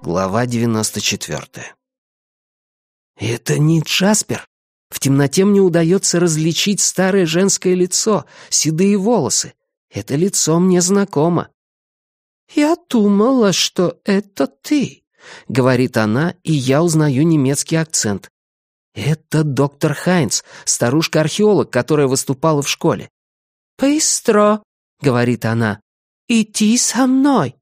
Глава 94 «Это не Джаспер. В темноте мне удается различить старое женское лицо, седые волосы. Это лицо мне знакомо». «Я думала, что это ты», — говорит она, и я узнаю немецкий акцент. Это доктор Хайнц, старушка-археолог, которая выступала в школе. «Быстро», — говорит она, — «иди со мной».